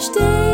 stay